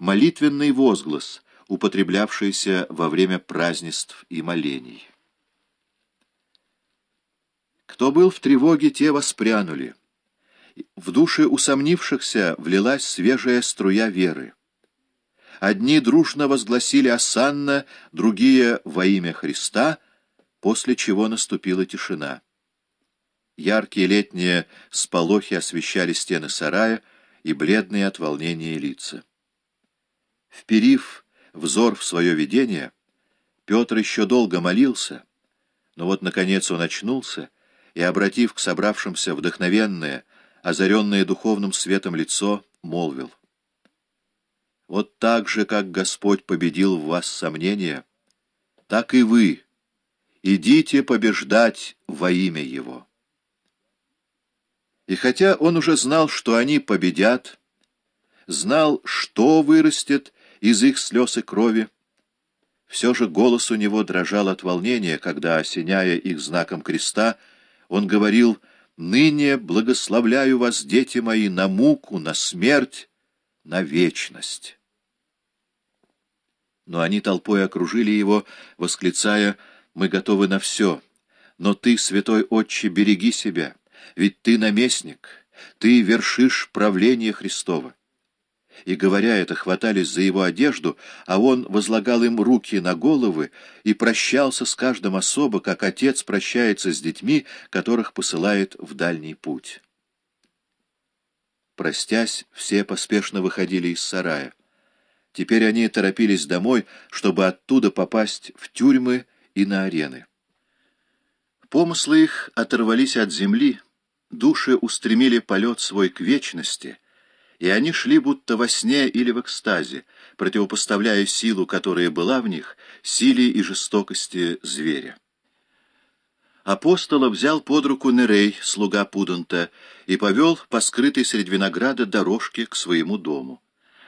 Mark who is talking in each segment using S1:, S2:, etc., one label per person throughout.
S1: молитвенный возглас, употреблявшийся во время празднеств и молений. Кто был в тревоге, те воспрянули. В души усомнившихся влилась свежая струя веры. Одни дружно возгласили «Осанна», другие «Во имя Христа», после чего наступила тишина. Яркие летние сполохи освещали стены сарая и бледные от волнения лица. Вперив взор в свое видение, Петр еще долго молился, но вот, наконец, он очнулся и, обратив к собравшимся вдохновенное, озаренное духовным светом лицо, молвил. «Вот так же, как Господь победил в вас сомнения, так и вы идите побеждать во имя Его». И хотя он уже знал, что они победят, знал, что вырастет из их слез и крови, все же голос у него дрожал от волнения, когда, осеняя их знаком креста, он говорил «Ныне благословляю вас, дети мои, на муку, на смерть, на вечность». Но они толпой окружили его, восклицая «Мы готовы на все, но ты, святой отче, береги себя» ведь ты наместник, ты вершишь правление Христово. И, говоря это, хватались за его одежду, а он возлагал им руки на головы и прощался с каждым особо, как отец прощается с детьми, которых посылает в дальний путь. Простясь, все поспешно выходили из сарая. Теперь они торопились домой, чтобы оттуда попасть в тюрьмы и на арены. Помыслы их оторвались от земли, Души устремили полет свой к вечности, и они шли будто во сне или в экстазе, противопоставляя силу, которая была в них, силе и жестокости зверя. Апостола взял под руку Нерей, слуга Пуданта, и повел по скрытой среди винограда дорожке к своему дому.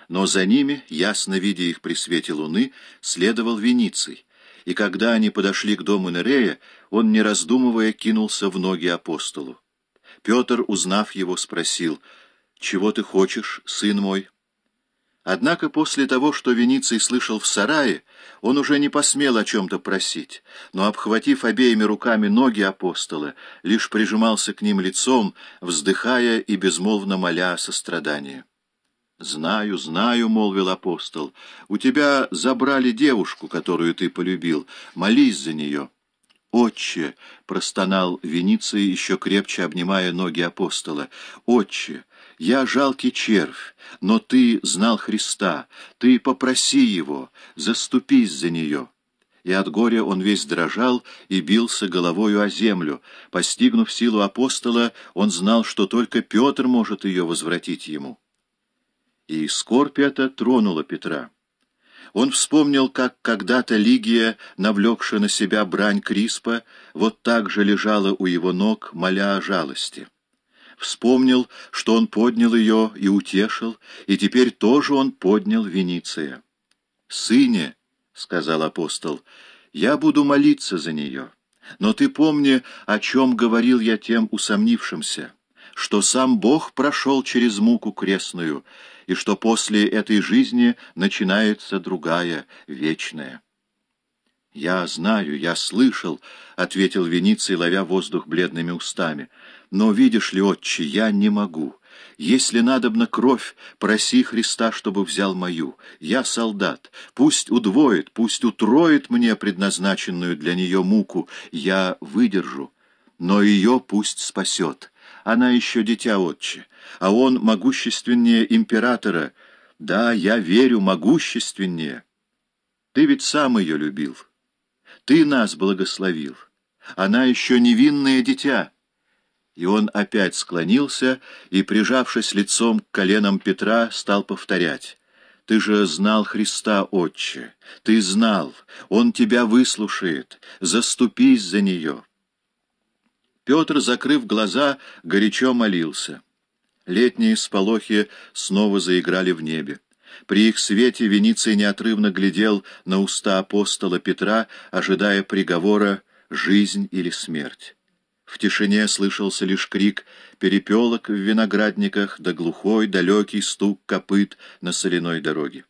S1: Но за ними, ясно видя их при свете луны, следовал Вениций, и когда они подошли к дому Нерея, он, не раздумывая, кинулся в ноги апостолу. Петр, узнав его, спросил, «Чего ты хочешь, сын мой?» Однако после того, что Вениций слышал в сарае, он уже не посмел о чем-то просить, но, обхватив обеими руками ноги апостола, лишь прижимался к ним лицом, вздыхая и безмолвно моля о сострадании. «Знаю, знаю», — молвил апостол, — «у тебя забрали девушку, которую ты полюбил, молись за нее». «Отче!» — простонал Вениций, еще крепче обнимая ноги апостола. «Отче! Я жалкий червь, но ты знал Христа, ты попроси его, заступись за нее». И от горя он весь дрожал и бился головою о землю. Постигнув силу апостола, он знал, что только Петр может ее возвратить ему. И скорбь эта тронула Петра. Он вспомнил, как когда-то Лигия, навлекшая на себя брань Криспа, вот так же лежала у его ног, моля о жалости. Вспомнил, что он поднял ее и утешил, и теперь тоже он поднял Вениция. «Сыне», — сказал апостол, — «я буду молиться за нее, но ты помни, о чем говорил я тем усомнившимся» что сам Бог прошел через муку крестную, и что после этой жизни начинается другая, вечная. «Я знаю, я слышал», — ответил Вениций, ловя воздух бледными устами. «Но, видишь ли, отче, я не могу. Если надобна кровь, проси Христа, чтобы взял мою. Я солдат. Пусть удвоит, пусть утроит мне предназначенную для нее муку. Я выдержу, но ее пусть спасет» она еще дитя отче, а он могущественнее императора. Да, я верю, могущественнее. Ты ведь сам ее любил. Ты нас благословил. Она еще невинное дитя. И он опять склонился и, прижавшись лицом к коленам Петра, стал повторять. «Ты же знал Христа, Отче! Ты знал! Он тебя выслушает! Заступись за нее!» Петр, закрыв глаза, горячо молился. Летние сполохи снова заиграли в небе. При их свете Вениций неотрывно глядел на уста апостола Петра, ожидая приговора «жизнь или смерть». В тишине слышался лишь крик перепелок в виноградниках да глухой далекий стук копыт на соляной дороге.